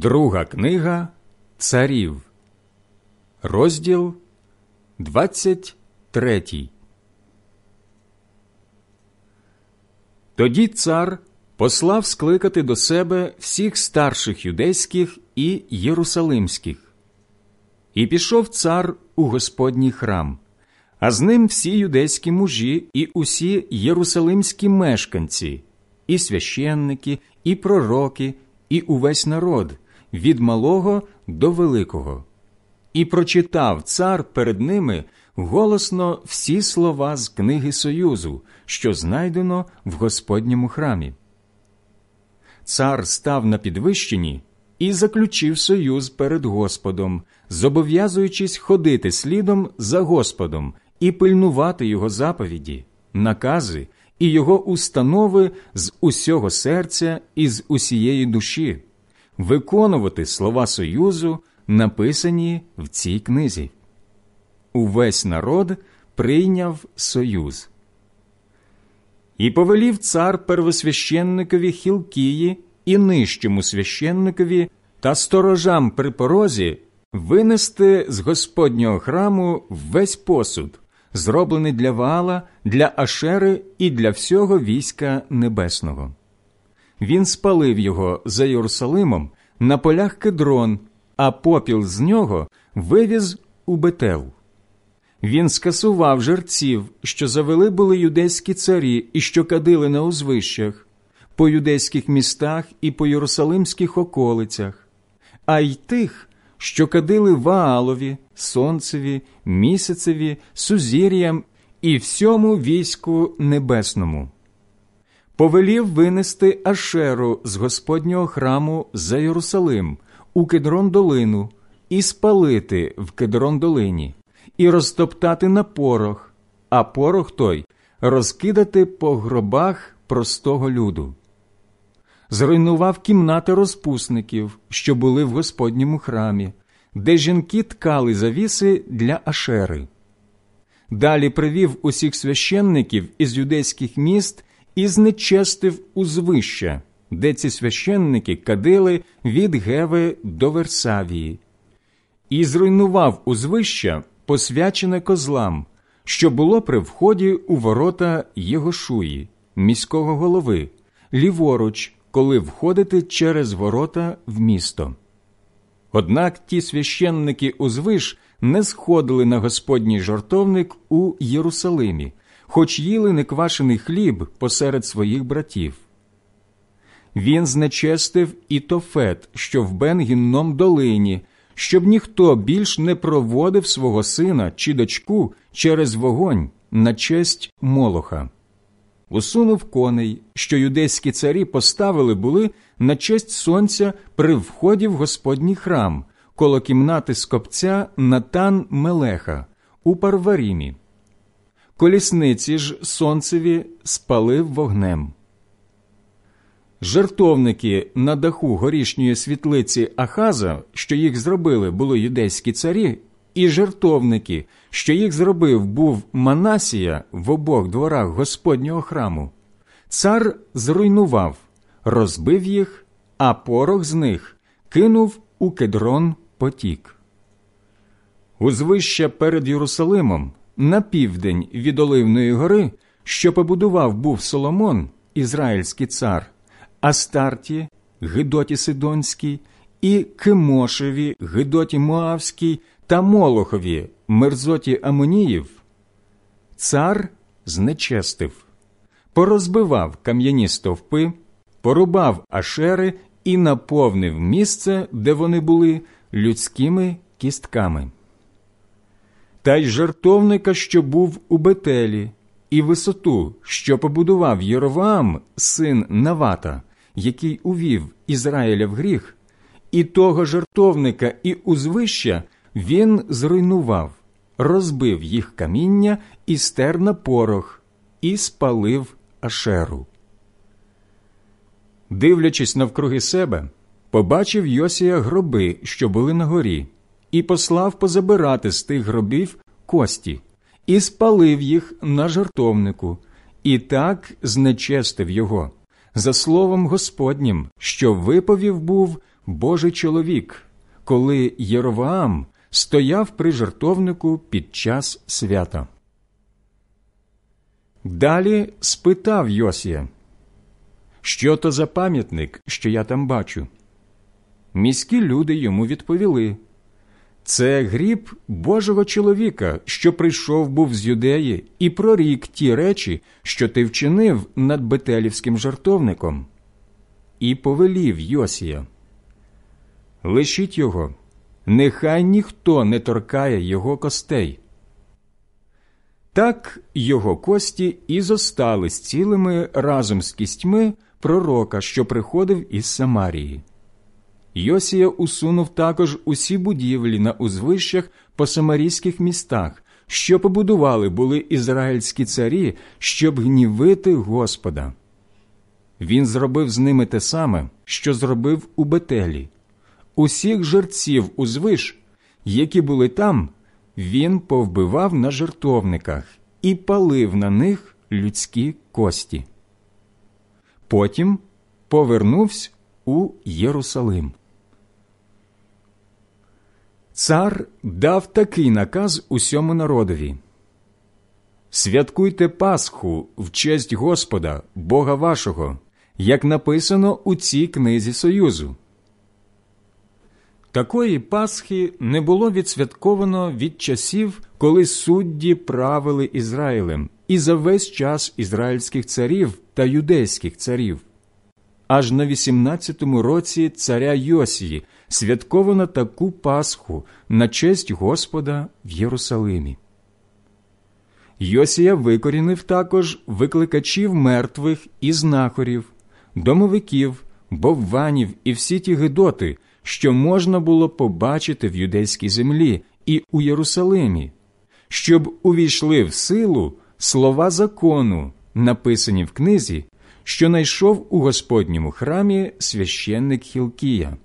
Друга книга Царів, розділ 23. Тоді цар послав скликати до себе всіх старших юдейських і єрусалимських. І пішов цар у Господній храм, а з ним всі юдейські мужі і усі єрусалимські мешканці, і священники, і пророки і увесь народ від малого до великого. І прочитав цар перед ними голосно всі слова з книги Союзу, що знайдено в Господньому храмі. Цар став на підвищенні і заключив союз перед Господом, зобов'язуючись ходити слідом за Господом і пильнувати його заповіді, накази і його установи з усього серця і з усієї душі, виконувати слова Союзу, написані в цій книзі. Увесь народ прийняв союз. І повелів цар первосвященникові Хілкії і нижчому священникові та сторожам при порозі винести з Господнього храму весь посуд, зроблений для Ваала, для Ашери і для всього війська небесного. Він спалив його за Єрусалимом на полях кедрон, а попіл з нього вивіз у Бетел. Він скасував жерців, що завели були юдейські царі і що кадили на узвищах, по юдейських містах і по єрусалимських околицях, а й тих, що кадили Ваалові, сонцеві, місяцеві, сузір'ям і всьому війську небесному. Повелів винести Ашеру з Господнього храму за Єрусалим у кедрон долину і спалити в кедрон долині, і розтоптати на порох, а порох той розкидати по гробах простого люду зруйнував кімнати розпусників, що були в Господньому храмі, де жінки ткали завіси для ашери. Далі привів усіх священників із юдейських міст і знечестив узвища, де ці священники кадили від Геви до Версавії, і зруйнував узвища, посвячене козлам, що було при вході у ворота Єгошуї, міського голови, ліворуч коли входити через ворота в місто. Однак ті священники узвиш не сходили на Господній жартовник у Єрусалимі, хоч їли неквашений хліб посеред своїх братів. Він знечестив і тофет, що в Бенгінном долині, щоб ніхто більш не проводив свого сина чи дочку через вогонь на честь молоха усунув коней, що юдейські царі поставили були на честь сонця при вході в Господній храм, коло кімнати скопця Натан Мелеха у Парварімі. Колісниці ж сонцеві спалив вогнем. Жертовники на даху горішньої світлиці Ахаза, що їх зробили, були юдейські царі, і жертовники, що їх зробив був Манасія в обох дворах Господнього храму, цар зруйнував, розбив їх, а порох з них кинув у кедрон потік. Узвища перед Єрусалимом на південь від Оливної гори, що побудував був Соломон, ізраїльський цар, Астарті, Гидоті Сидонський, і Кимошеві, Гидоті Моавський та Молохові, мерзоті Амоніїв, цар знечестив, порозбивав кам'яні стовпи, порубав ашери і наповнив місце, де вони були, людськими кістками. Та й жертовника, що був у Бетелі, і висоту, що побудував Єроваам, син Навата, який увів Ізраїля в гріх, і того жертовника і узвища він зруйнував, розбив їх каміння і стер на порох, і спалив ашеру. Дивлячись навкруги себе, побачив Йосія гроби, що були на горі, і послав позабирати з тих гробів кості, і спалив їх на жартовнику, і так знечестив його, за словом Господнім, що виповів був Божий чоловік, коли Єроваам стояв при жертовнику під час свята. Далі спитав Йосія, що то за пам'ятник, що я там бачу. Міські люди йому відповіли це гріб Божого чоловіка, що прийшов був з юдеї, і прорік ті речі, що ти вчинив над Бетелівським жартовником. І повелів Йосія. Лишіть його, нехай ніхто не торкає його костей. Так його кості і зостали цілими разом з кістьми пророка, що приходив із Самарії. Йосія усунув також усі будівлі на узвищах по самарійських містах, що побудували були ізраїльські царі, щоб гнівити Господа. Він зробив з ними те саме, що зробив у Бетелі. Усіх жерців узвиш, які були там, він повбивав на жертовниках і палив на них людські кості. Потім повернувся у Єрусалим. Цар дав такий наказ усьому народові Святкуйте Пасху в честь Господа, Бога вашого, як написано у цій книзі Союзу. Такої Пасхи не було відсвятковано від часів, коли судді правили Ізраїлем і за весь час ізраїльських царів та юдейських царів. Аж на 18-му році царя Йосії святковано таку Пасху на честь Господа в Єрусалимі. Йосія викорінив також викликачів мертвих і знахорів, домовиків, бовванів і всі ті гидоти, що можна було побачити в юдейській землі і у Єрусалимі, щоб увійшли в силу слова закону, написані в книзі, що найшов у Господньому храмі священник Хілкія.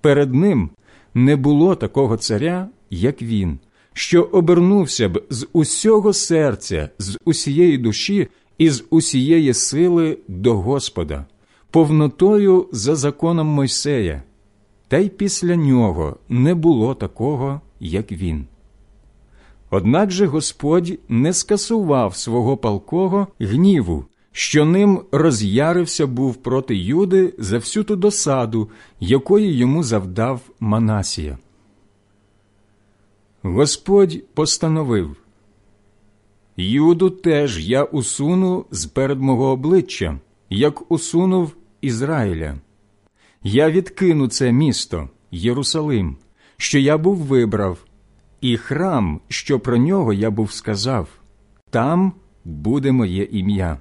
Перед ним не було такого царя, як він, що обернувся б з усього серця, з усієї душі і з усієї сили до Господа, повнотою за законом Мойсея, та й після нього не було такого, як він. Однак же Господь не скасував свого палкого гніву що ним роз'ярився був проти Юди за всю ту досаду, якої йому завдав Манасія. Господь постановив Юду теж я усуну з перед мого обличчя, як усунув Ізраїля. Я відкину це місто, Єрусалим, що я був вибрав, і храм, що про нього я був сказав, там буде моє ім'я.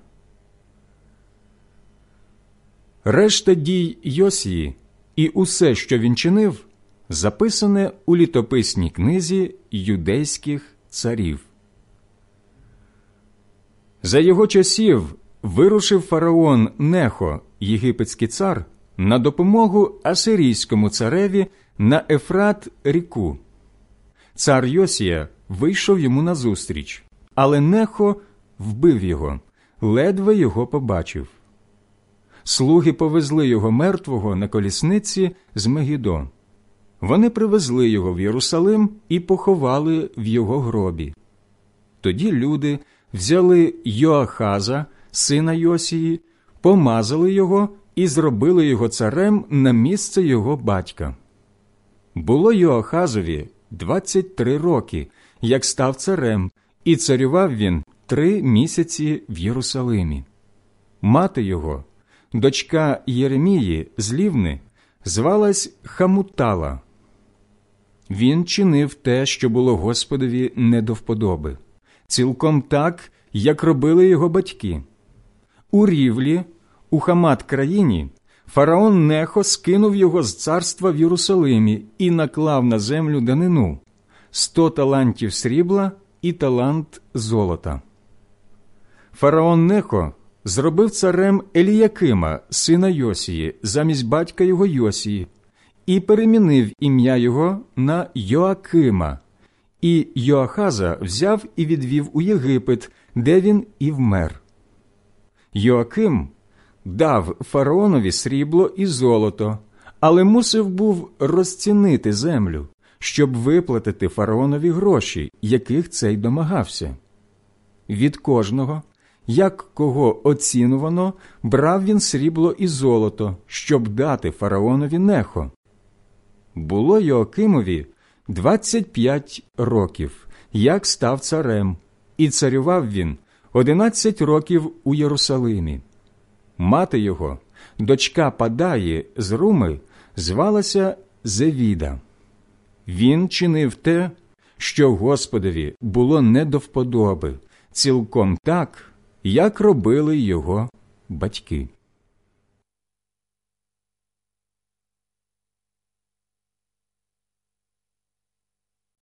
Решта дій Йосії і усе, що він чинив, записане у літописній книзі юдейських царів. За його часів вирушив фараон Нехо, єгипетський цар, на допомогу асирійському цареві на Ефрат ріку. Цар Йосія вийшов йому назустріч, але Нехо вбив його, ледве його побачив слуги повезли його мертвого на колісниці з Мегідо. Вони привезли його в Єрусалим і поховали в його гробі. Тоді люди взяли Йоахаза, сина Йосії, помазали його і зробили його царем на місце його батька. Було Йоахазові 23 роки, як став царем, і царював він три місяці в Єрусалимі. Мати його дочка Єремії з Лівни, звалась Хамутала. Він чинив те, що було Господові не до вподоби, цілком так, як робили його батьки. У рівлі, у Хамат країні, фараон Нехо скинув його з царства в Єрусалимі і наклав на землю данину сто талантів срібла і талант золота. Фараон Нехо зробив царем Еліякима, сина Йосії, замість батька його Йосії, і перемінив ім'я його на Йоакима, і Йоахаза взяв і відвів у Єгипет, де він і вмер. Йоаким дав фараонові срібло і золото, але мусив був розцінити землю, щоб виплатити фараонові гроші, яких цей домагався. Від кожного, як кого оцінувано, брав він срібло і золото, щоб дати фараонові нехо. Було Йоакимові 25 років, як став царем, і царював він 11 років у Єрусалимі. Мати його, дочка Падаї з Руми, звалася Зевіда. Він чинив те, що Господові було не до вподоби, цілком так, як робили його батьки.